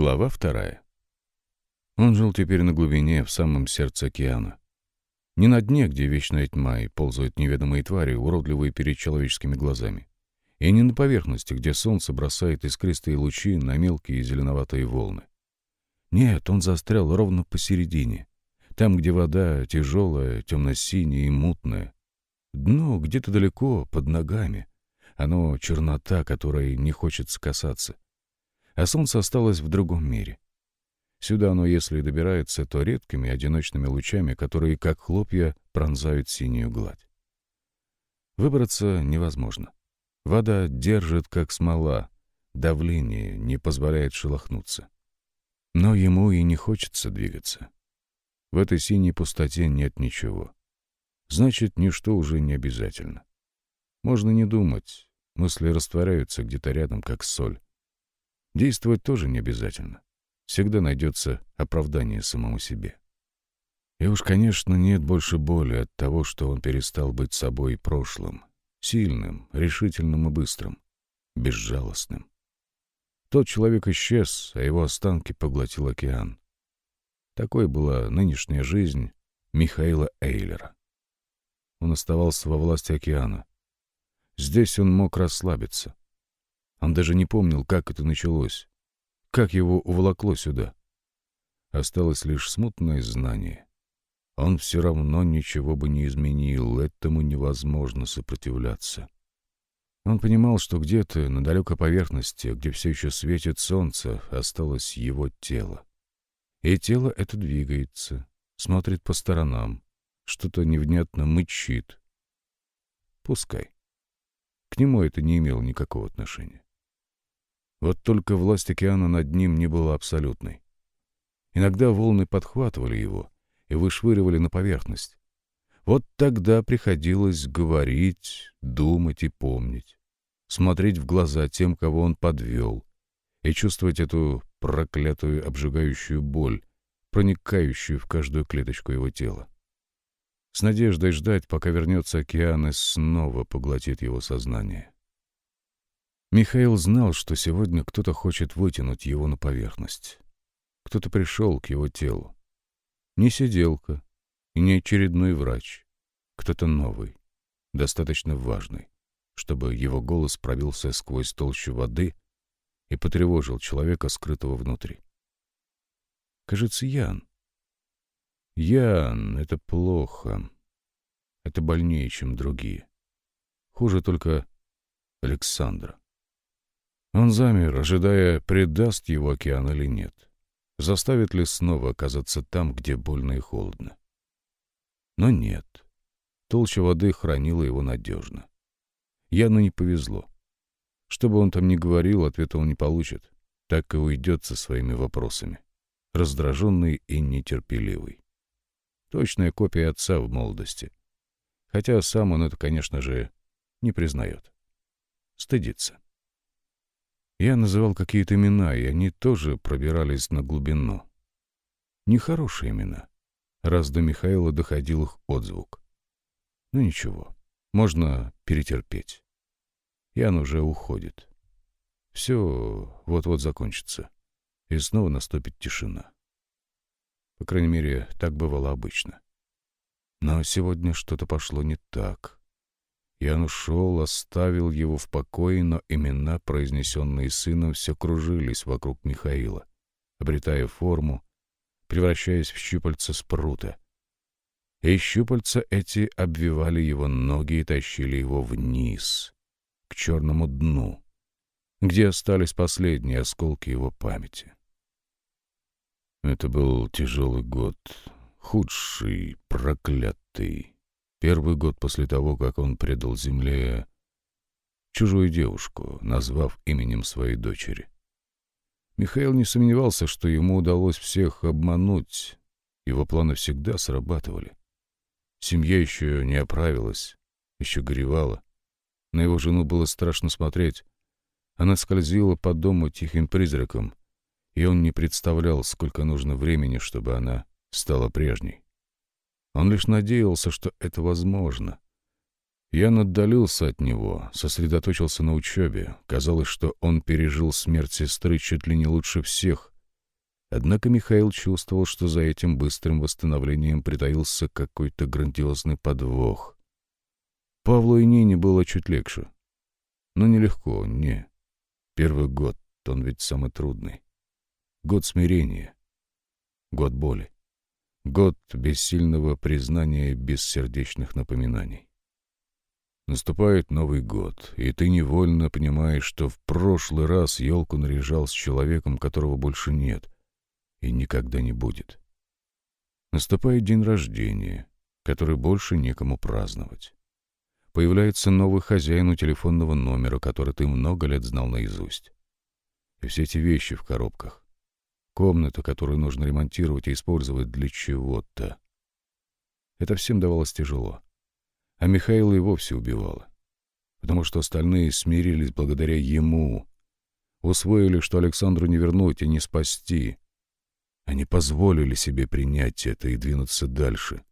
Глава вторая. Он жил теперь на глубине, в самом сердце океана. Не на дне, где вечная тьма и ползают неведомые твари, уродливые перед человеческими глазами. И не на поверхности, где солнце бросает искристые лучи на мелкие зеленоватые волны. Нет, он застрял ровно посередине. Там, где вода тяжелая, темно-синяя и мутная. Дно где-то далеко, под ногами. Оно чернота, которой не хочется касаться. А солнце осталось в другом мире. Сюда оно, если добирается, то редкими одиночными лучами, которые, как хлопья, пронзают синюю гладь. Выбраться невозможно. Вода держит, как смола, давление не позволяет шелохнуться. Но ему и не хочется двигаться. В этой синей пустоте нет ничего. Значит, ничто уже не обязательно. Можно не думать, мысли растворяются где-то рядом, как соль. Действовать тоже не обязательно. Всегда найдется оправдание самому себе. И уж, конечно, нет больше боли от того, что он перестал быть собой прошлым, сильным, решительным и быстрым, безжалостным. Тот человек исчез, а его останки поглотил океан. Такой была нынешняя жизнь Михаила Эйлера. Он оставался во власти океана. Здесь он мог расслабиться. Он даже не помнил, как это началось, как его уволокло сюда. Осталось лишь смутное знание. Он все равно ничего бы не изменил, этому невозможно сопротивляться. Он понимал, что где-то на далекой поверхности, где все еще светит солнце, осталось его тело. И тело это двигается, смотрит по сторонам, что-то невнятно мычит. Пускай. К нему это не имело никакого отношения. Вот только власть океана над ним не была абсолютной. Иногда волны подхватывали его и вышвыривали на поверхность. Вот тогда приходилось говорить, думать и помнить, смотреть в глаза тем, кого он подвел, и чувствовать эту проклятую обжигающую боль, проникающую в каждую клеточку его тела. С надеждой ждать, пока вернется океан и снова поглотит его сознание. Михаил знал, что сегодня кто-то хочет вытянуть его на поверхность. Кто-то пришел к его телу. Не сиделка и не очередной врач. Кто-то новый, достаточно важный, чтобы его голос пробился сквозь толщу воды и потревожил человека, скрытого внутри. Кажется, Ян. Ян — это плохо. Это больнее, чем другие. Хуже только Александра. Он замер, ожидая, предаст его океан или нет. Заставит ли снова оказаться там, где больно и холодно. Но нет. Толща воды хранила его надежно. Яну не повезло. Что бы он там ни говорил, ответа он не получит. Так и уйдет со своими вопросами. Раздраженный и нетерпеливый. Точная копия отца в молодости. Хотя сам он это, конечно же, не признает. Стыдится. Я называл какие-то имена, и они тоже пробирались на глубину. Нехорошие имена, раз до Михаила доходил их отзвук. Ну ничего, можно перетерпеть. Ян уже уходит. Все вот-вот закончится, и снова наступит тишина. По крайней мере, так бывало обычно. Но сегодня что-то пошло не так. Ян ушел, оставил его в покое, но имена, произнесенные сыном, все кружились вокруг Михаила, обретая форму, превращаясь в щупальца спрута. И щупальца эти обвивали его ноги и тащили его вниз, к черному дну, где остались последние осколки его памяти. Это был тяжелый год, худший, проклятый. Первый год после того, как он предал земле чужую девушку, назвав именем своей дочери. Михаил не сомневался, что ему удалось всех обмануть. Его планы всегда срабатывали. Семья еще не оправилась, еще горевала. На его жену было страшно смотреть. Она скользила по дому тихим призраком, и он не представлял, сколько нужно времени, чтобы она стала прежней. Он лишь надеялся, что это возможно. Я отдалился от него, сосредоточился на учебе. Казалось, что он пережил смерть сестры чуть ли не лучше всех, Однако Михаил чувствовал, что за этим быстрым восстановлением притаился какой-то грандиозный подвох. Павлу и Нине было чуть легче. Но нелегко, не. Первый год, он ведь самый трудный. Год смирения. Год боли. Год бессильного признания бессердечных напоминаний. Наступает Новый год, и ты невольно понимаешь, что в прошлый раз елку наряжал с человеком, которого больше нет и никогда не будет. Наступает день рождения, который больше некому праздновать. Появляется новый хозяин у телефонного номера, который ты много лет знал наизусть. И все эти вещи в коробках. Комната, которую нужно ремонтировать и использовать для чего-то. Это всем давалось тяжело а Михаила и вовсе убивала. Потому что остальные смирились благодаря ему, усвоили, что Александру не вернуть и не спасти. Они позволили себе принять это и двинуться дальше.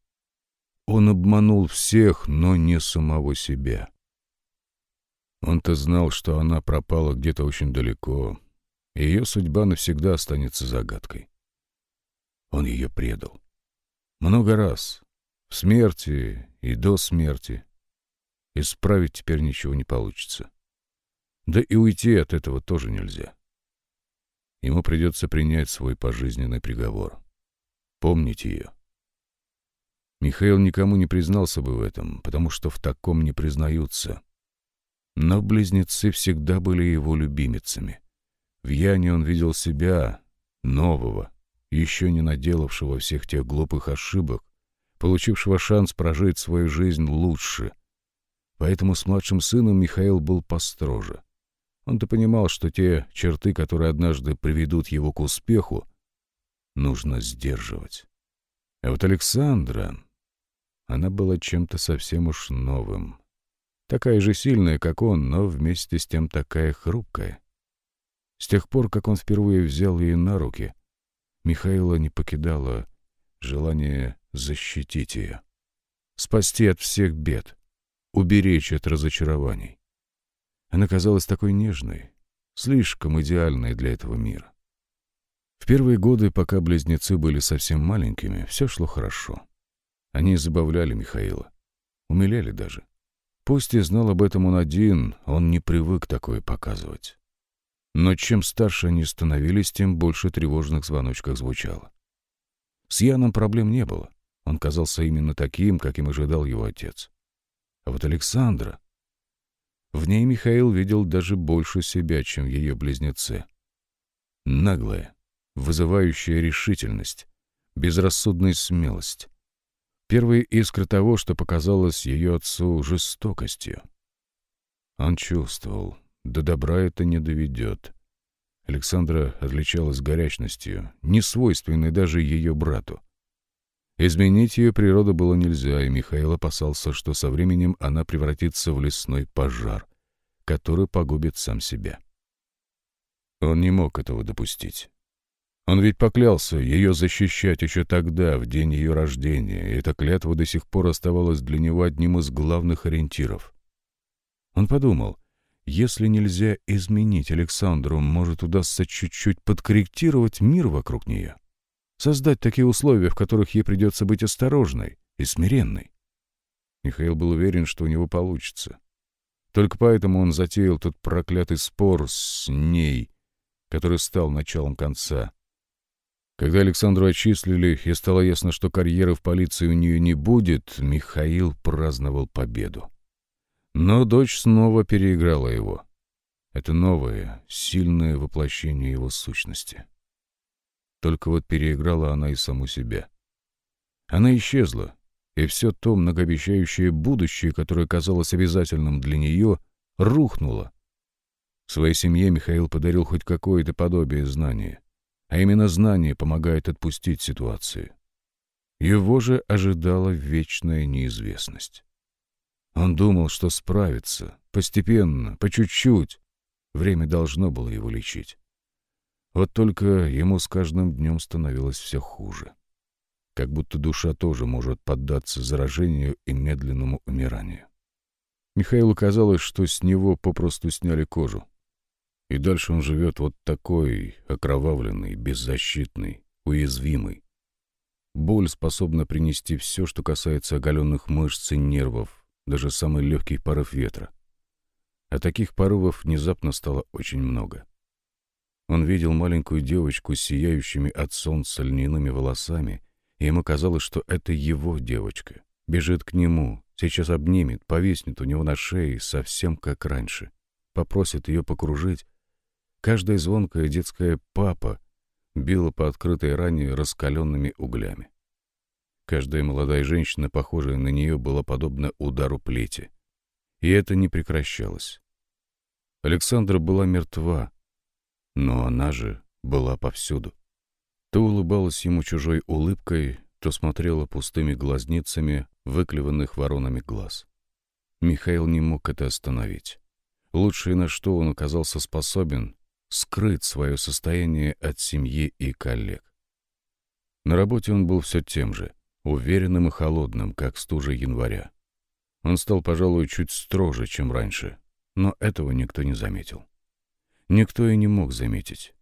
Он обманул всех, но не самого себя. Он-то знал, что она пропала где-то очень далеко, ее судьба навсегда останется загадкой. Он ее предал. Много раз, в смерти и до смерти. Исправить теперь ничего не получится. Да и уйти от этого тоже нельзя. Ему придется принять свой пожизненный приговор. Помнить ее. Михаил никому не признался бы в этом, потому что в таком не признаются. Но близнецы всегда были его любимицами. В Яне он видел себя, нового, еще не наделавшего всех тех глупых ошибок, получившего шанс прожить свою жизнь лучше. Поэтому с младшим сыном Михаил был построже. Он-то понимал, что те черты, которые однажды приведут его к успеху, нужно сдерживать. А вот Александра, она была чем-то совсем уж новым. Такая же сильная, как он, но вместе с тем такая хрупкая. С тех пор, как он впервые взял ее на руки, Михаила не покидало желание защитить ее, спасти от всех бед, уберечь от разочарований. Она казалась такой нежной, слишком идеальной для этого мира. В первые годы, пока близнецы были совсем маленькими, все шло хорошо. Они забавляли Михаила, умиляли даже. Пусть и знал об этом он один, он не привык такое показывать. Но чем старше они становились, тем больше тревожных звоночков звучало. С Яном проблем не было. Он казался именно таким, каким ожидал его отец. А вот Александра... В ней Михаил видел даже больше себя, чем ее близнецы. Наглая, вызывающая решительность, безрассудная смелость. Первые искры того, что показалось ее отцу жестокостью. Он чувствовал, до добра это не доведет. Александра отличалась горячностью, не свойственной даже ее брату. Изменить ее природу было нельзя, и Михаил опасался, что со временем она превратится в лесной пожар, который погубит сам себя. Он не мог этого допустить. Он ведь поклялся ее защищать еще тогда, в день ее рождения, и эта клятва до сих пор оставалась для него одним из главных ориентиров. Он подумал, если нельзя изменить Александру, может, удастся чуть-чуть подкорректировать мир вокруг нее создать такие условия, в которых ей придется быть осторожной и смиренной. Михаил был уверен, что у него получится. Только поэтому он затеял тот проклятый спор с ней, который стал началом конца. Когда Александру отчислили и стало ясно, что карьеры в полиции у нее не будет, Михаил праздновал победу. Но дочь снова переиграла его. Это новое, сильное воплощение его сущности. Только вот переиграла она и саму себя. Она исчезла, и все то многообещающее будущее, которое казалось обязательным для нее, рухнуло. Своей семье Михаил подарил хоть какое-то подобие знания, а именно знание помогает отпустить ситуацию. Его же ожидала вечная неизвестность. Он думал, что справится, постепенно, по чуть-чуть. Время должно было его лечить. Вот только ему с каждым днем становилось все хуже. Как будто душа тоже может поддаться заражению и медленному умиранию. Михаилу казалось, что с него попросту сняли кожу. И дальше он живет вот такой, окровавленный, беззащитный, уязвимый. Боль способна принести все, что касается оголенных мышц и нервов, даже самый легкий порыв ветра. А таких порывов внезапно стало очень много. Он видел маленькую девочку с сияющими от солнца льняными волосами, и ему казалось, что это его девочка. Бежит к нему, сейчас обнимет, повиснет у него на шее, совсем как раньше. Попросит ее покружить. Каждая звонкая детская «папа» била по открытой ране раскаленными углями. Каждая молодая женщина, похожая на нее, была подобна удару плети. И это не прекращалось. Александра была мертва, но она же была повсюду. То улыбалась ему чужой улыбкой, то смотрела пустыми глазницами, выклеванных воронами глаз. Михаил не мог это остановить. Лучшее, на что он оказался способен, скрыть свое состояние от семьи и коллег. На работе он был все тем же, уверенным и холодным, как стужа января. Он стал, пожалуй, чуть строже, чем раньше, но этого никто не заметил. Никто и не мог заметить.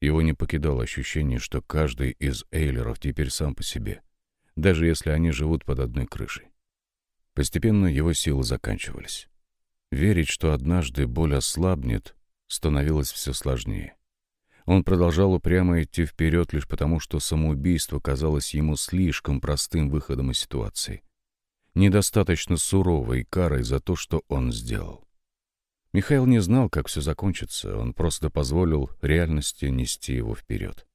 Его не покидало ощущение, что каждый из Эйлеров теперь сам по себе, даже если они живут под одной крышей. Постепенно его силы заканчивались. Верить, что однажды боль ослабнет, становилось все сложнее. Он продолжал упрямо идти вперед лишь потому, что самоубийство казалось ему слишком простым выходом из ситуации. Недостаточно суровой карой за то, что он сделал. Михаил не знал, как все закончится, он просто позволил реальности нести его вперед.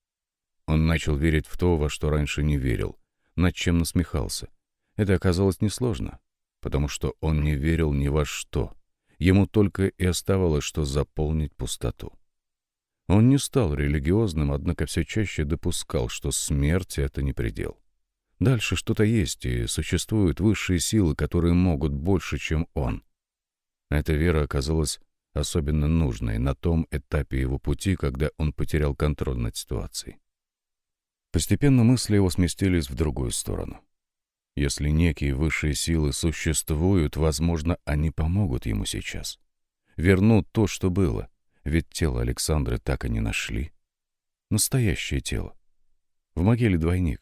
Он начал верить в то, во что раньше не верил, над чем насмехался. Это оказалось несложно, потому что он не верил ни во что — Ему только и оставалось, что заполнить пустоту. Он не стал религиозным, однако все чаще допускал, что смерть — это не предел. Дальше что-то есть, и существуют высшие силы, которые могут больше, чем он. Эта вера оказалась особенно нужной на том этапе его пути, когда он потерял контроль над ситуацией. Постепенно мысли его сместились в другую сторону. Если некие высшие силы существуют, возможно, они помогут ему сейчас. Вернут то, что было, ведь тело Александры так и не нашли. Настоящее тело. В могиле двойник.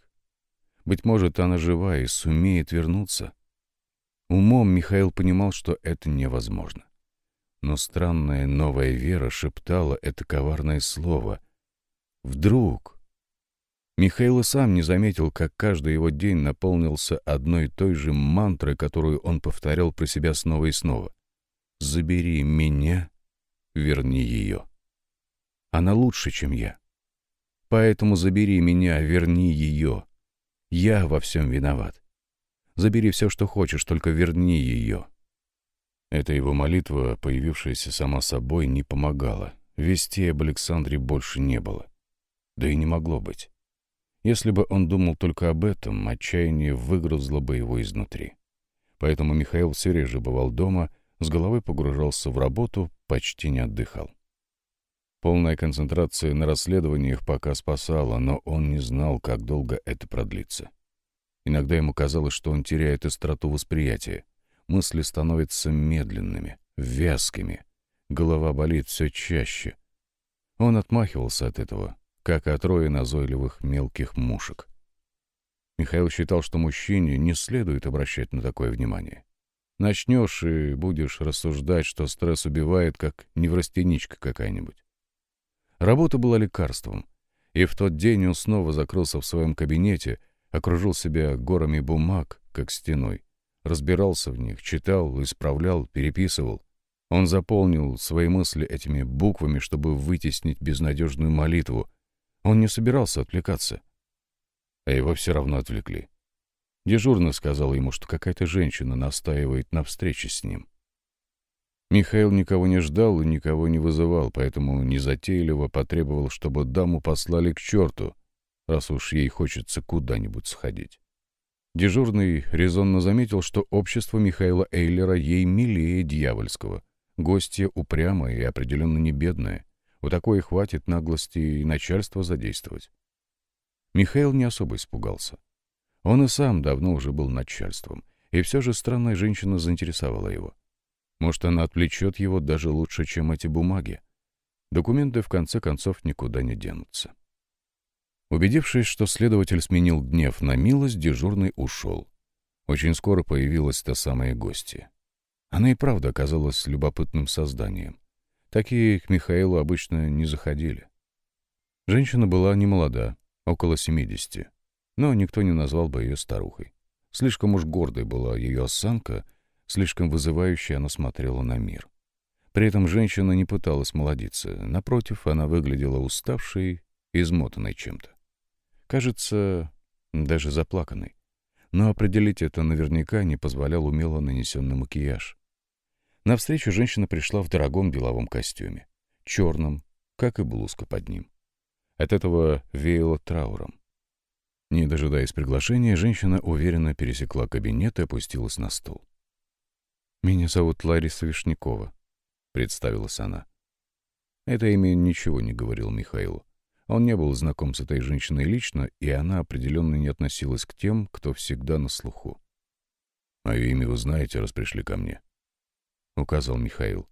Быть может, она жива и сумеет вернуться. Умом Михаил понимал, что это невозможно. Но странная новая вера шептала это коварное слово. «Вдруг...» Михаил сам не заметил, как каждый его день наполнился одной и той же мантрой, которую он повторял про себя снова и снова. «Забери меня, верни ее». Она лучше, чем я. Поэтому забери меня, верни ее. Я во всем виноват. Забери все, что хочешь, только верни ее. Эта его молитва, появившаяся сама собой, не помогала. Вести об Александре больше не было. Да и не могло быть. Если бы он думал только об этом, отчаяние выгрузло бы его изнутри. Поэтому Михаил все реже бывал дома, с головой погружался в работу, почти не отдыхал. Полная концентрация на расследованиях пока спасала, но он не знал, как долго это продлится. Иногда ему казалось, что он теряет остроту восприятия. Мысли становятся медленными, вязкими. Голова болит все чаще. Он отмахивался от этого, как от роя назойливых мелких мушек. Михаил считал, что мужчине не следует обращать на такое внимание. Начнешь и будешь рассуждать, что стресс убивает, как неврастеничка какая-нибудь. Работа была лекарством, и в тот день он снова закрылся в своем кабинете, окружил себя горами бумаг, как стеной, разбирался в них, читал, исправлял, переписывал. Он заполнил свои мысли этими буквами, чтобы вытеснить безнадежную молитву, он не собирался отвлекаться. А его все равно отвлекли. Дежурно сказал ему, что какая-то женщина настаивает на встрече с ним. Михаил никого не ждал и никого не вызывал, поэтому незатейливо потребовал, чтобы даму послали к черту, раз уж ей хочется куда-нибудь сходить. Дежурный резонно заметил, что общество Михаила Эйлера ей милее дьявольского. Гостья упрямая и определенно не бедная. У такой хватит наглости и начальства задействовать. Михаил не особо испугался. Он и сам давно уже был начальством, и все же странная женщина заинтересовала его. Может, она отвлечет его даже лучше, чем эти бумаги. Документы, в конце концов, никуда не денутся. Убедившись, что следователь сменил гнев на милость, дежурный ушел. Очень скоро появилась та самая гостья. Она и правда оказалась любопытным созданием. Такие к Михаилу обычно не заходили. Женщина была немолода, около 70, но никто не назвал бы ее старухой. Слишком уж гордой была ее осанка, слишком вызывающе она смотрела на мир. При этом женщина не пыталась молодиться, напротив, она выглядела уставшей, измотанной чем-то. Кажется, даже заплаканной. Но определить это наверняка не позволял умело нанесенный макияж. На встречу женщина пришла в дорогом деловом костюме, черном, как и блузка под ним. От этого веяло трауром. Не дожидаясь приглашения, женщина уверенно пересекла кабинет и опустилась на стул. «Меня зовут Лариса Вишнякова», — представилась она. Это имя ничего не говорил Михаилу. Он не был знаком с этой женщиной лично, и она определенно не относилась к тем, кто всегда на слуху. «Мое имя вы знаете, раз пришли ко мне», — указал Михаил.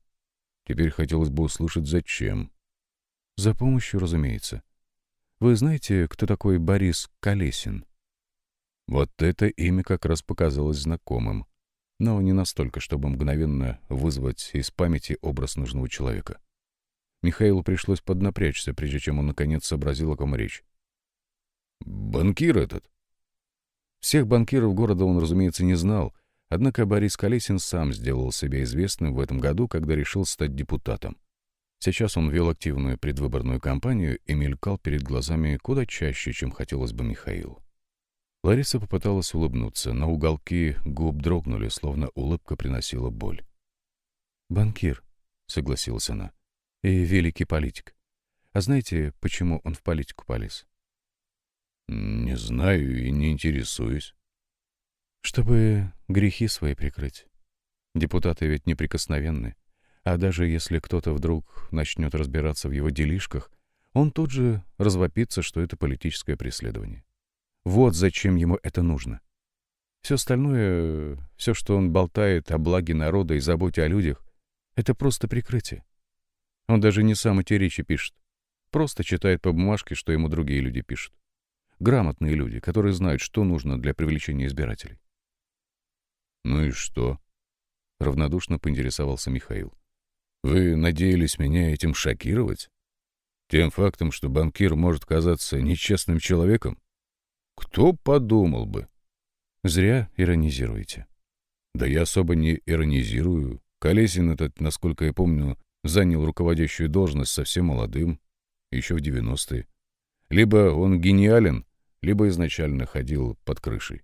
«Теперь хотелось бы услышать, зачем». «За помощью, разумеется. Вы знаете, кто такой Борис Колесин? Вот это имя как раз показалось знакомым, но не настолько, чтобы мгновенно вызвать из памяти образ нужного человека. Михаилу пришлось поднапрячься, прежде чем он наконец сообразил, о ком речь. «Банкир этот?» Всех банкиров города он, разумеется, не знал, однако Борис Колесин сам сделал себя известным в этом году, когда решил стать депутатом. Сейчас он вел активную предвыборную кампанию и мелькал перед глазами куда чаще, чем хотелось бы Михаилу. Лариса попыталась улыбнуться, но уголки губ дрогнули, словно улыбка приносила боль. «Банкир», — согласилась она, — «и великий политик. А знаете, почему он в политику полез?» «Не знаю и не интересуюсь». «Чтобы грехи свои прикрыть. Депутаты ведь неприкосновенны. А даже если кто-то вдруг начнет разбираться в его делишках, он тут же развопится, что это политическое преследование. Вот зачем ему это нужно. Все остальное, все, что он болтает о благе народа и заботе о людях, это просто прикрытие. Он даже не сам эти речи пишет. Просто читает по бумажке, что ему другие люди пишут. Грамотные люди, которые знают, что нужно для привлечения избирателей. «Ну и что?» — равнодушно поинтересовался Михаил. Вы надеялись меня этим шокировать? Тем фактом, что банкир может казаться нечестным человеком? Кто подумал бы? Зря иронизируете. Да я особо не иронизирую. Колесин этот, насколько я помню, занял руководящую должность совсем молодым, еще в 90-е. Либо он гениален, либо изначально ходил под крышей.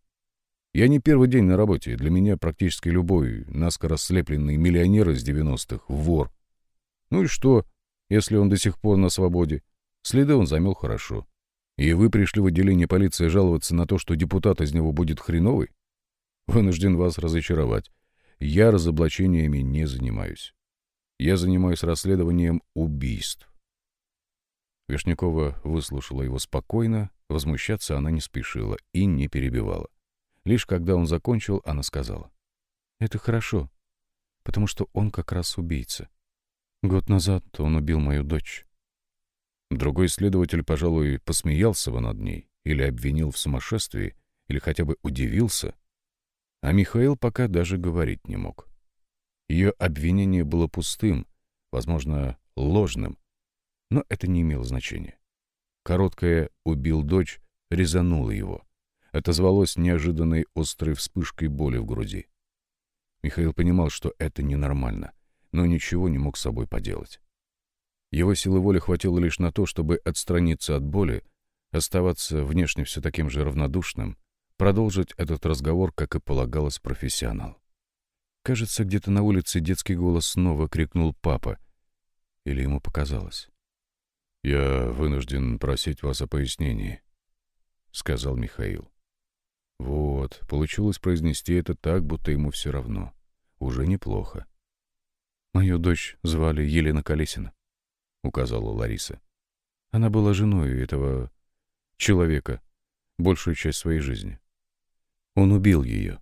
Я не первый день на работе, для меня практически любой наскоро слепленный миллионер из 90-х — вор. Ну и что, если он до сих пор на свободе? Следы он замел хорошо. И вы пришли в отделение полиции жаловаться на то, что депутат из него будет хреновый? Вынужден вас разочаровать. Я разоблачениями не занимаюсь. Я занимаюсь расследованием убийств. Вишнякова выслушала его спокойно, возмущаться она не спешила и не перебивала. Лишь когда он закончил, она сказала. «Это хорошо, потому что он как раз убийца. Год назад он убил мою дочь». Другой следователь, пожалуй, посмеялся бы над ней, или обвинил в сумасшествии, или хотя бы удивился. А Михаил пока даже говорить не мог. Ее обвинение было пустым, возможно, ложным, но это не имело значения. Короткое «убил дочь» резануло его отозвалось неожиданной острой вспышкой боли в груди. Михаил понимал, что это ненормально, но ничего не мог с собой поделать. Его силы воли хватило лишь на то, чтобы отстраниться от боли, оставаться внешне все таким же равнодушным, продолжить этот разговор, как и полагалось профессионал. Кажется, где-то на улице детский голос снова крикнул «папа», или ему показалось. «Я вынужден просить вас о пояснении», — сказал Михаил. Вот, получилось произнести это так, будто ему все равно. Уже неплохо. «Мою дочь звали Елена Колесина», — указала Лариса. Она была женой этого человека большую часть своей жизни. Он убил ее,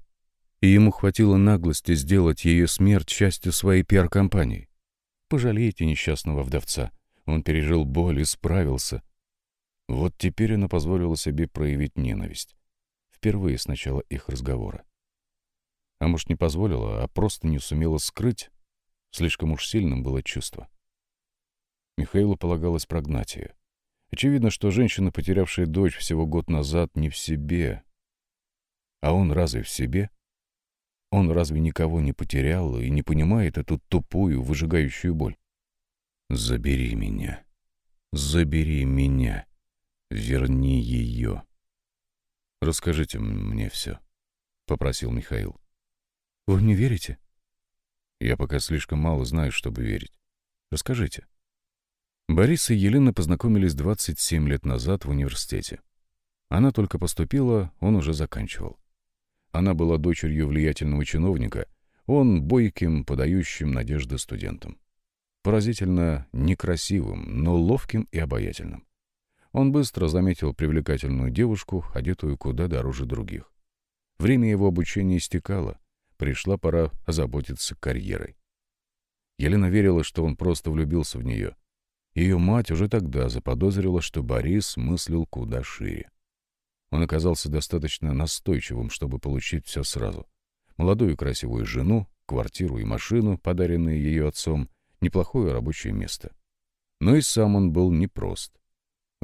и ему хватило наглости сделать ее смерть частью своей пиар-компании. Пожалейте несчастного вдовца. Он пережил боль и справился. Вот теперь она позволила себе проявить ненависть. Впервые с начала их разговора. А может, не позволила, а просто не сумела скрыть. Слишком уж сильным было чувство. Михаилу полагалось прогнать ее. Очевидно, что женщина, потерявшая дочь всего год назад, не в себе. А он разве в себе? Он разве никого не потерял и не понимает эту тупую, выжигающую боль? «Забери меня. Забери меня. Верни ее». «Расскажите мне все», — попросил Михаил. «Вы не верите?» «Я пока слишком мало знаю, чтобы верить. Расскажите». Борис и Елена познакомились 27 лет назад в университете. Она только поступила, он уже заканчивал. Она была дочерью влиятельного чиновника, он бойким, подающим надежды студентам. Поразительно некрасивым, но ловким и обаятельным. Он быстро заметил привлекательную девушку, одетую куда дороже других. Время его обучения истекало, пришла пора озаботиться карьерой. Елена верила, что он просто влюбился в нее, ее мать уже тогда заподозрила, что Борис мыслил куда шире. Он оказался достаточно настойчивым, чтобы получить все сразу. Молодую красивую жену, квартиру и машину, подаренные ее отцом, неплохое рабочее место. Но и сам он был непрост.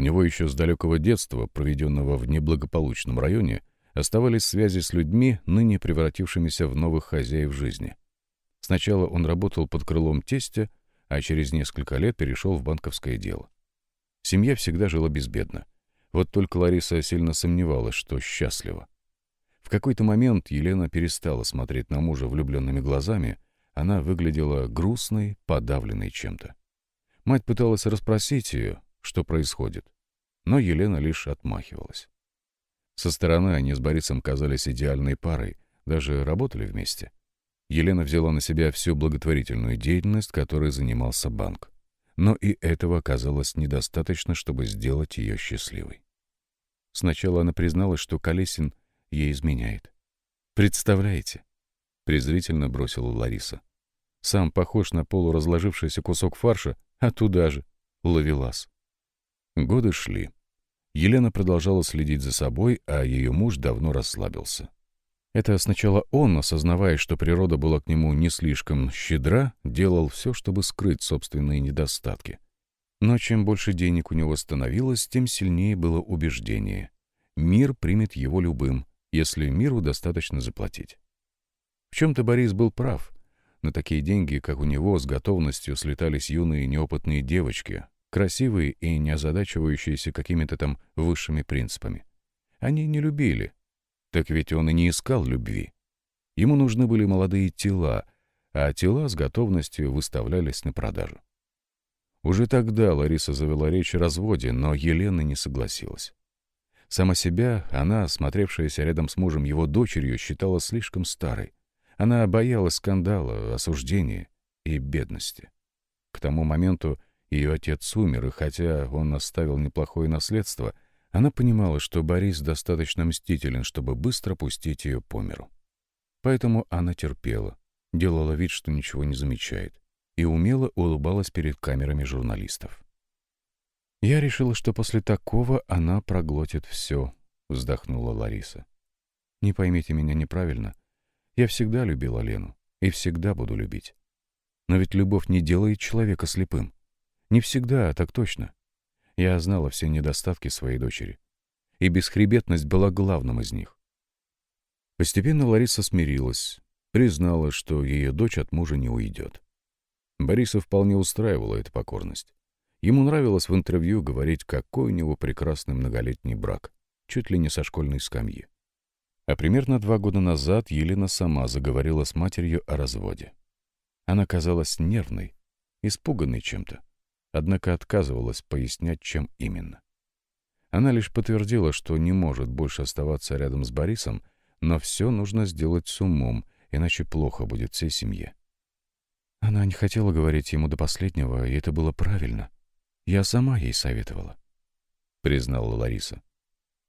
У него еще с далекого детства, проведенного в неблагополучном районе, оставались связи с людьми, ныне превратившимися в новых хозяев жизни. Сначала он работал под крылом тестя, а через несколько лет перешел в банковское дело. Семья всегда жила безбедно. Вот только Лариса сильно сомневалась, что счастлива. В какой-то момент Елена перестала смотреть на мужа влюбленными глазами, она выглядела грустной, подавленной чем-то. Мать пыталась расспросить ее, что происходит, но Елена лишь отмахивалась. Со стороны они с Борисом казались идеальной парой, даже работали вместе. Елена взяла на себя всю благотворительную деятельность, которой занимался банк. Но и этого оказалось недостаточно, чтобы сделать ее счастливой. Сначала она призналась, что Колесин ей изменяет. «Представляете?» — презрительно бросила Лариса. «Сам похож на полуразложившийся кусок фарша, а туда же — ловелас». Годы шли. Елена продолжала следить за собой, а ее муж давно расслабился. Это сначала он, осознавая, что природа была к нему не слишком щедра, делал все, чтобы скрыть собственные недостатки. Но чем больше денег у него становилось, тем сильнее было убеждение. Мир примет его любым, если миру достаточно заплатить. В чем-то Борис был прав. На такие деньги, как у него, с готовностью слетались юные неопытные девочки, красивые и не озадачивающиеся какими-то там высшими принципами. Они не любили, так ведь он и не искал любви. Ему нужны были молодые тела, а тела с готовностью выставлялись на продажу. Уже тогда Лариса завела речь о разводе, но Елена не согласилась. Сама себя она, смотревшаяся рядом с мужем его дочерью, считала слишком старой. Она боялась скандала, осуждения и бедности. К тому моменту ее отец умер, и хотя он оставил неплохое наследство — она понимала, что Борис достаточно мстителен, чтобы быстро пустить ее по миру. Поэтому она терпела, делала вид, что ничего не замечает, и умело улыбалась перед камерами журналистов. «Я решила, что после такого она проглотит все», — вздохнула Лариса. «Не поймите меня неправильно. Я всегда любила Лену и всегда буду любить. Но ведь любовь не делает человека слепым. Не всегда, а так точно. Я знала все недостатки своей дочери, и бесхребетность была главным из них. Постепенно Лариса смирилась, признала, что ее дочь от мужа не уйдет. Бориса вполне устраивала эта покорность. Ему нравилось в интервью говорить, какой у него прекрасный многолетний брак, чуть ли не со школьной скамьи. А примерно два года назад Елена сама заговорила с матерью о разводе. Она казалась нервной, испуганной чем-то однако отказывалась пояснять, чем именно. Она лишь подтвердила, что не может больше оставаться рядом с Борисом, но все нужно сделать с умом, иначе плохо будет всей семье. Она не хотела говорить ему до последнего, и это было правильно. Я сама ей советовала, — признала Лариса.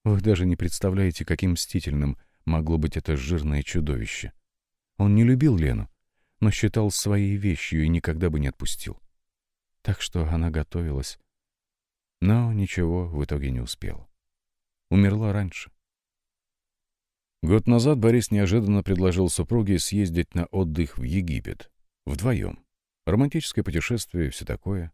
Вы даже не представляете, каким мстительным могло быть это жирное чудовище. Он не любил Лену, но считал своей вещью и никогда бы не отпустил. Так что она готовилась. Но ничего в итоге не успела. Умерла раньше. Год назад Борис неожиданно предложил супруге съездить на отдых в Египет. Вдвоем. Романтическое путешествие и все такое.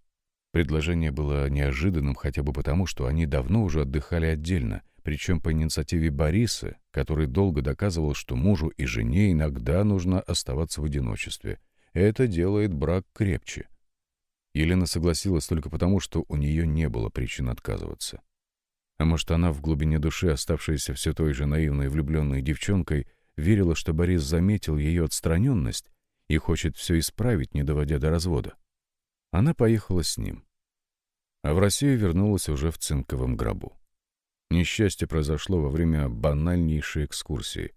Предложение было неожиданным хотя бы потому, что они давно уже отдыхали отдельно, причем по инициативе Бориса, который долго доказывал, что мужу и жене иногда нужно оставаться в одиночестве. Это делает брак крепче. Елена согласилась только потому, что у нее не было причин отказываться. А может, она в глубине души, оставшаяся все той же наивной влюбленной девчонкой, верила, что Борис заметил ее отстраненность и хочет все исправить, не доводя до развода. Она поехала с ним. А в Россию вернулась уже в цинковом гробу. Несчастье произошло во время банальнейшей экскурсии.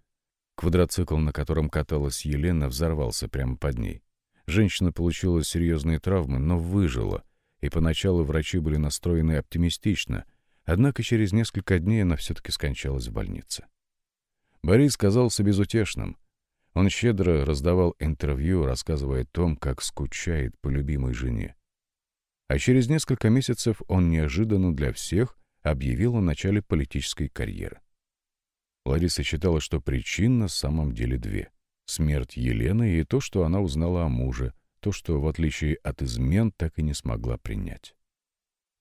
Квадроцикл, на котором каталась Елена, взорвался прямо под ней. Женщина получила серьезные травмы, но выжила, и поначалу врачи были настроены оптимистично, однако через несколько дней она все-таки скончалась в больнице. Борис казался безутешным. Он щедро раздавал интервью, рассказывая о том, как скучает по любимой жене. А через несколько месяцев он неожиданно для всех объявил о начале политической карьеры. Лариса считала, что причин на самом деле две — смерть Елены и то, что она узнала о муже, то, что, в отличие от измен, так и не смогла принять.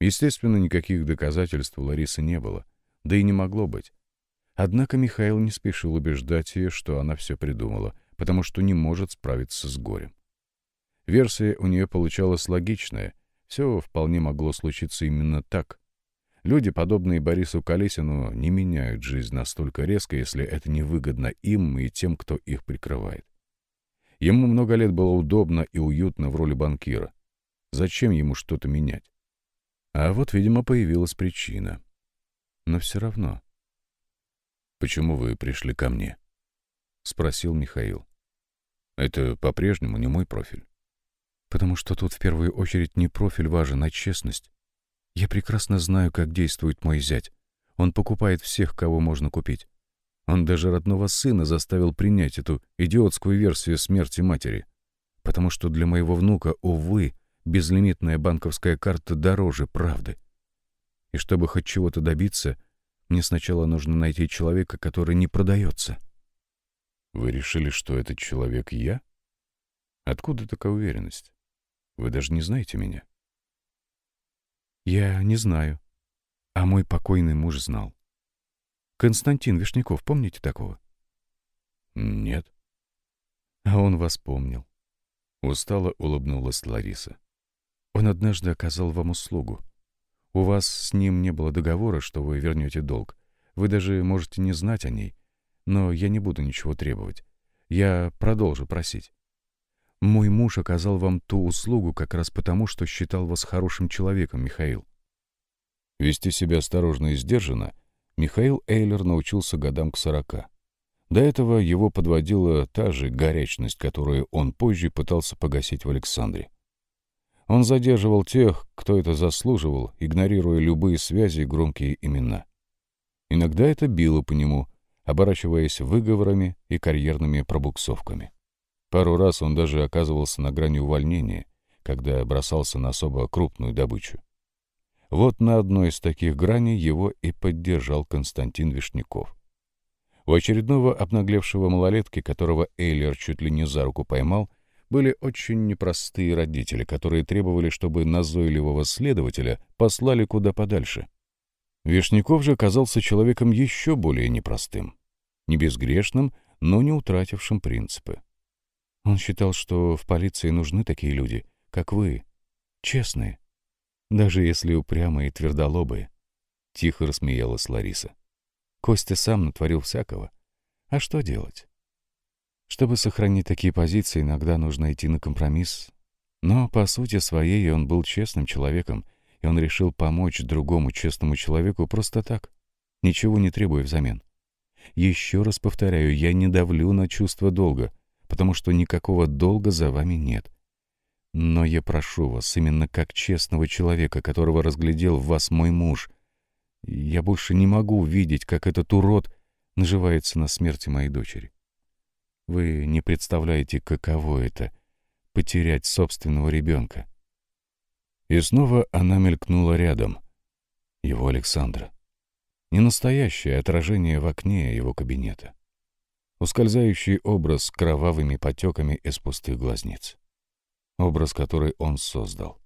Естественно, никаких доказательств у Ларисы не было, да и не могло быть. Однако Михаил не спешил убеждать ее, что она все придумала, потому что не может справиться с горем. Версия у нее получалась логичная, все вполне могло случиться именно так, Люди, подобные Борису Колесину, не меняют жизнь настолько резко, если это невыгодно им и тем, кто их прикрывает. Ему много лет было удобно и уютно в роли банкира. Зачем ему что-то менять? А вот, видимо, появилась причина. Но все равно. «Почему вы пришли ко мне?» — спросил Михаил. «Это по-прежнему не мой профиль». «Потому что тут в первую очередь не профиль важен, а честность. Я прекрасно знаю, как действует мой зять. Он покупает всех, кого можно купить. Он даже родного сына заставил принять эту идиотскую версию смерти матери. Потому что для моего внука, увы, безлимитная банковская карта дороже правды. И чтобы хоть чего-то добиться, мне сначала нужно найти человека, который не продается. Вы решили, что этот человек я? Откуда такая уверенность? Вы даже не знаете меня. Я не знаю. А мой покойный муж знал. Константин Вишняков, помните такого? Нет. А он вас помнил. Устало улыбнулась Лариса. Он однажды оказал вам услугу. У вас с ним не было договора, что вы вернете долг. Вы даже можете не знать о ней. Но я не буду ничего требовать. Я продолжу просить. Мой муж оказал вам ту услугу как раз потому, что считал вас хорошим человеком, Михаил. Вести себя осторожно и сдержанно Михаил Эйлер научился годам к сорока. До этого его подводила та же горячность, которую он позже пытался погасить в Александре. Он задерживал тех, кто это заслуживал, игнорируя любые связи и громкие имена. Иногда это било по нему, оборачиваясь выговорами и карьерными пробуксовками. Пару раз он даже оказывался на грани увольнения, когда бросался на особо крупную добычу. Вот на одной из таких граней его и поддержал Константин Вишняков. У очередного обнаглевшего малолетки, которого Эйлер чуть ли не за руку поймал, были очень непростые родители, которые требовали, чтобы назойливого следователя послали куда подальше. Вишняков же оказался человеком еще более непростым, не безгрешным, но не утратившим принципы. Он считал, что в полиции нужны такие люди, как вы, честные, даже если упрямые и твердолобые. Тихо рассмеялась Лариса. Костя сам натворил всякого. А что делать? Чтобы сохранить такие позиции, иногда нужно идти на компромисс. Но, по сути своей, он был честным человеком, и он решил помочь другому честному человеку просто так, ничего не требуя взамен. Еще раз повторяю, я не давлю на чувство долга — потому что никакого долга за вами нет. Но я прошу вас, именно как честного человека, которого разглядел в вас мой муж, я больше не могу видеть, как этот урод наживается на смерти моей дочери. Вы не представляете, каково это — потерять собственного ребенка. И снова она мелькнула рядом. Его Александра. Не настоящее отражение в окне его кабинета. Ускользающий образ с кровавыми потеками из пустых глазниц. Образ, который он создал.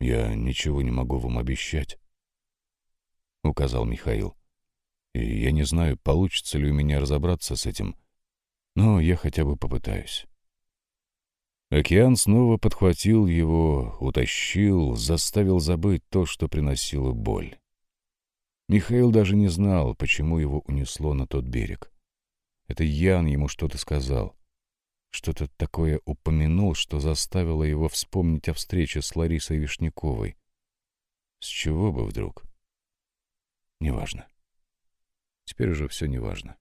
«Я ничего не могу вам обещать», — указал Михаил. «И я не знаю, получится ли у меня разобраться с этим, но я хотя бы попытаюсь». Океан снова подхватил его, утащил, заставил забыть то, что приносило боль. Михаил даже не знал, почему его унесло на тот берег. Это Ян ему что-то сказал. Что-то такое упомянул, что заставило его вспомнить о встрече с Ларисой Вишняковой. С чего бы вдруг? Неважно. Теперь уже все неважно.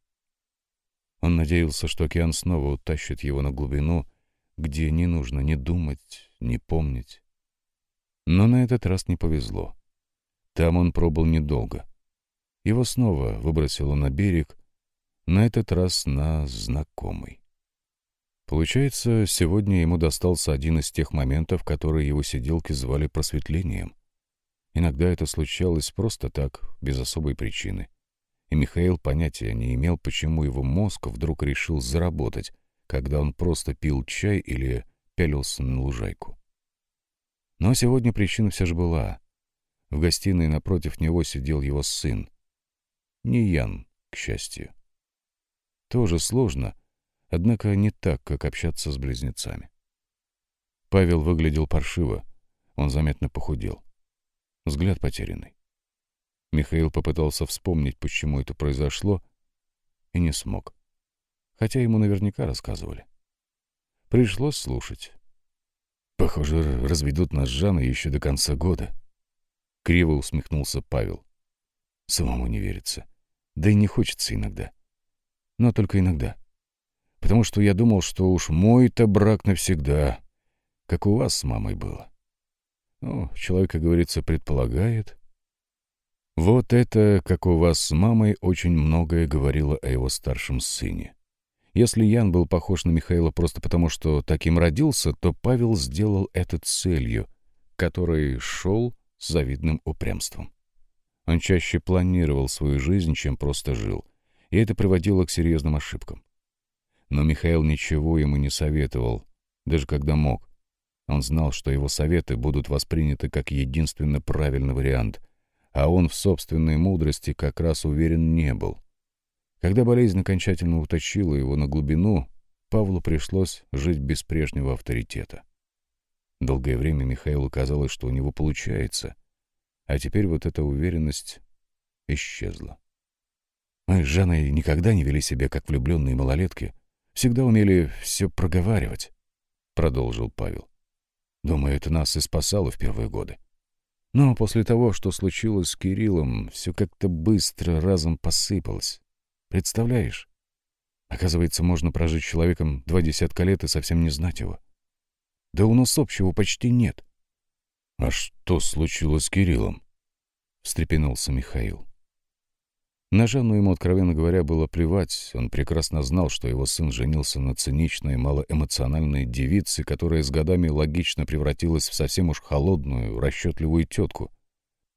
Он надеялся, что океан снова утащит его на глубину, где не нужно ни думать, ни помнить. Но на этот раз не повезло. Там он пробыл недолго. Его снова выбросило на берег, на этот раз на знакомый. Получается, сегодня ему достался один из тех моментов, которые его сиделки звали просветлением. Иногда это случалось просто так, без особой причины. И Михаил понятия не имел, почему его мозг вдруг решил заработать, когда он просто пил чай или пялился на лужайку. Но сегодня причина все же была. В гостиной напротив него сидел его сын. Не Ян, к счастью. Тоже сложно, однако не так, как общаться с близнецами. Павел выглядел паршиво, он заметно похудел. Взгляд потерянный. Михаил попытался вспомнить, почему это произошло, и не смог хотя ему наверняка рассказывали. Пришлось слушать. Похоже, разведут нас с Жанной еще до конца года. Криво усмехнулся Павел. Самому не верится. Да и не хочется иногда. Но только иногда. Потому что я думал, что уж мой-то брак навсегда, как у вас с мамой было. Ну, человек, как говорится, предполагает. Вот это, как у вас с мамой, очень многое говорило о его старшем сыне. Если Ян был похож на Михаила просто потому, что таким родился, то Павел сделал это целью, которой шел с завидным упрямством. Он чаще планировал свою жизнь, чем просто жил, и это приводило к серьезным ошибкам. Но Михаил ничего ему не советовал, даже когда мог. Он знал, что его советы будут восприняты как единственно правильный вариант, а он в собственной мудрости как раз уверен не был — когда болезнь окончательно уточила его на глубину, Павлу пришлось жить без прежнего авторитета. Долгое время Михаилу казалось, что у него получается, а теперь вот эта уверенность исчезла. Мы с Жанной никогда не вели себя как влюбленные малолетки, всегда умели все проговаривать, — продолжил Павел. Думаю, это нас и спасало в первые годы. Но после того, что случилось с Кириллом, все как-то быстро разом посыпалось. Представляешь? Оказывается, можно прожить человеком два десятка лет и совсем не знать его. Да у нас общего почти нет. — А что случилось с Кириллом? — встрепенулся Михаил. На Жанну ему, откровенно говоря, было плевать. Он прекрасно знал, что его сын женился на циничной, малоэмоциональной девице, которая с годами логично превратилась в совсем уж холодную, расчетливую тетку —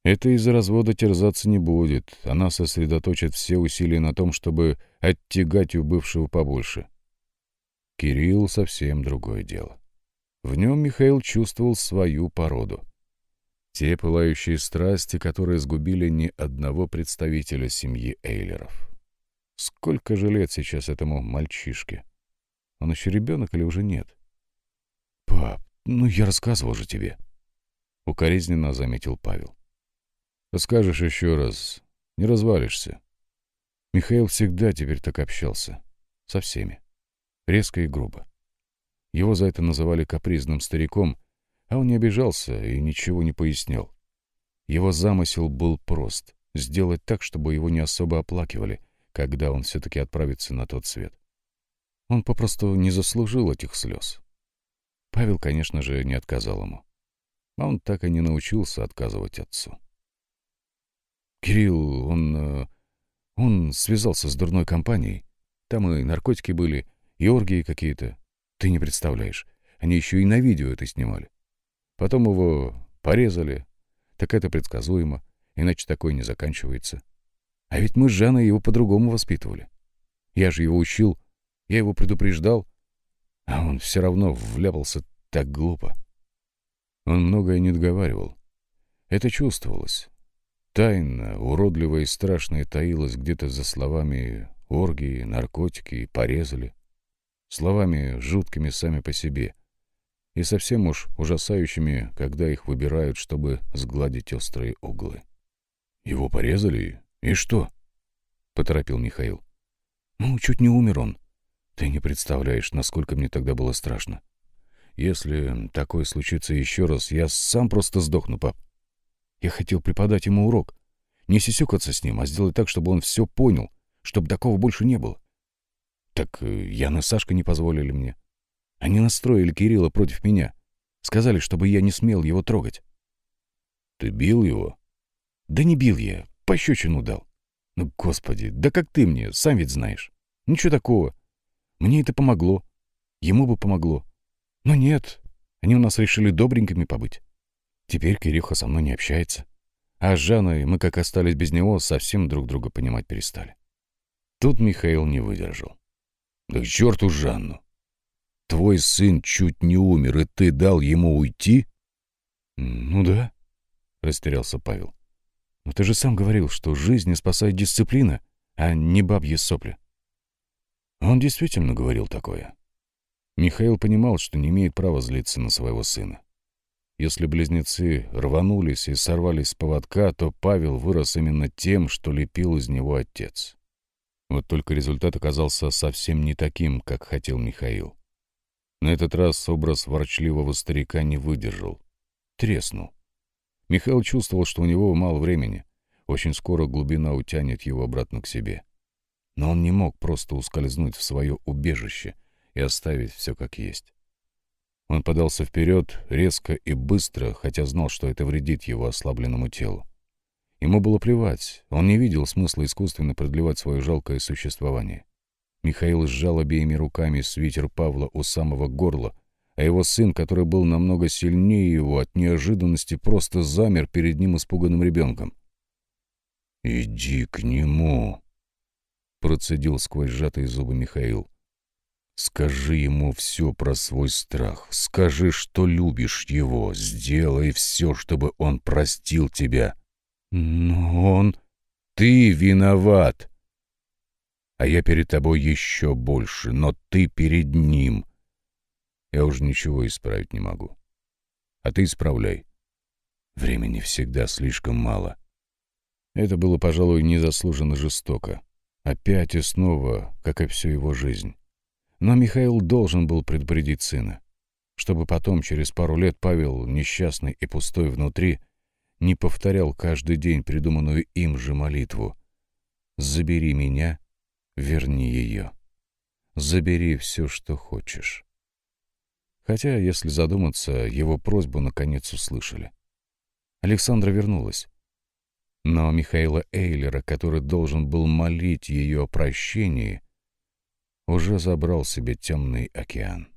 это из-за развода терзаться не будет. Она сосредоточит все усилия на том, чтобы оттягать у бывшего побольше. Кирилл совсем другое дело. В нем Михаил чувствовал свою породу. Те пылающие страсти, которые сгубили ни одного представителя семьи Эйлеров. Сколько же лет сейчас этому мальчишке? Он еще ребенок или уже нет? — Пап, ну я рассказывал же тебе. Укоризненно заметил Павел. Расскажешь еще раз, не развалишься. Михаил всегда теперь так общался. Со всеми. Резко и грубо. Его за это называли капризным стариком, а он не обижался и ничего не пояснял. Его замысел был прост — сделать так, чтобы его не особо оплакивали, когда он все-таки отправится на тот свет. Он попросту не заслужил этих слез. Павел, конечно же, не отказал ему. А он так и не научился отказывать отцу. Кирилл, он... Э, он связался с дурной компанией. Там и наркотики были, и оргии какие-то. Ты не представляешь. Они еще и на видео это снимали. Потом его порезали. Так это предсказуемо, иначе такое не заканчивается. А ведь мы с Жанной его по-другому воспитывали. Я же его учил, я его предупреждал, а он все равно вляпался так глупо. Он многое не договаривал. Это чувствовалось. Тайна, уродливая и страшная, таилась где-то за словами «оргии», «наркотики» «порезали». Словами жуткими сами по себе. И совсем уж ужасающими, когда их выбирают, чтобы сгладить острые углы. «Его порезали? И что?» — поторопил Михаил. «Ну, чуть не умер он. Ты не представляешь, насколько мне тогда было страшно. Если такое случится еще раз, я сам просто сдохну, пап. Я хотел преподать ему урок. Не сисюкаться с ним, а сделать так, чтобы он все понял, чтобы такого больше не было. Так э, Яна и Сашка не позволили мне. Они настроили Кирилла против меня. Сказали, чтобы я не смел его трогать. Ты бил его? Да не бил я, пощечину дал. Ну, господи, да как ты мне, сам ведь знаешь. Ничего такого. Мне это помогло. Ему бы помогло. Но нет, они у нас решили добренькими побыть. Теперь Кирюха со мной не общается. А с Жанной мы, как остались без него, совсем друг друга понимать перестали. Тут Михаил не выдержал. «Да к черту Жанну! Твой сын чуть не умер, и ты дал ему уйти?» «Ну да», — растерялся Павел. «Но ты же сам говорил, что жизнь спасает дисциплина, а не бабьи сопли». Он действительно говорил такое. Михаил понимал, что не имеет права злиться на своего сына. Если близнецы рванулись и сорвались с поводка, то Павел вырос именно тем, что лепил из него отец. Вот только результат оказался совсем не таким, как хотел Михаил. На этот раз образ ворчливого старика не выдержал. Треснул. Михаил чувствовал, что у него мало времени. Очень скоро глубина утянет его обратно к себе. Но он не мог просто ускользнуть в свое убежище и оставить все как есть. Он подался вперед резко и быстро, хотя знал, что это вредит его ослабленному телу. Ему было плевать, он не видел смысла искусственно продлевать свое жалкое существование. Михаил сжал обеими руками свитер Павла у самого горла, а его сын, который был намного сильнее его, от неожиданности просто замер перед ним испуганным ребенком. «Иди к нему!» — процедил сквозь сжатые зубы Михаил. Скажи ему все про свой страх. Скажи, что любишь его. Сделай все, чтобы он простил тебя. Но он... Ты виноват. А я перед тобой еще больше, но ты перед ним. Я уже ничего исправить не могу. А ты исправляй. Времени всегда слишком мало. Это было, пожалуй, незаслуженно жестоко. Опять и снова, как и всю его жизнь. Но Михаил должен был предупредить сына, чтобы потом, через пару лет, Павел, несчастный и пустой внутри, не повторял каждый день придуманную им же молитву «Забери меня, верни ее. Забери все, что хочешь». Хотя, если задуматься, его просьбу наконец услышали. Александра вернулась. Но Михаила Эйлера, который должен был молить ее о прощении, уже забрал себе темный океан.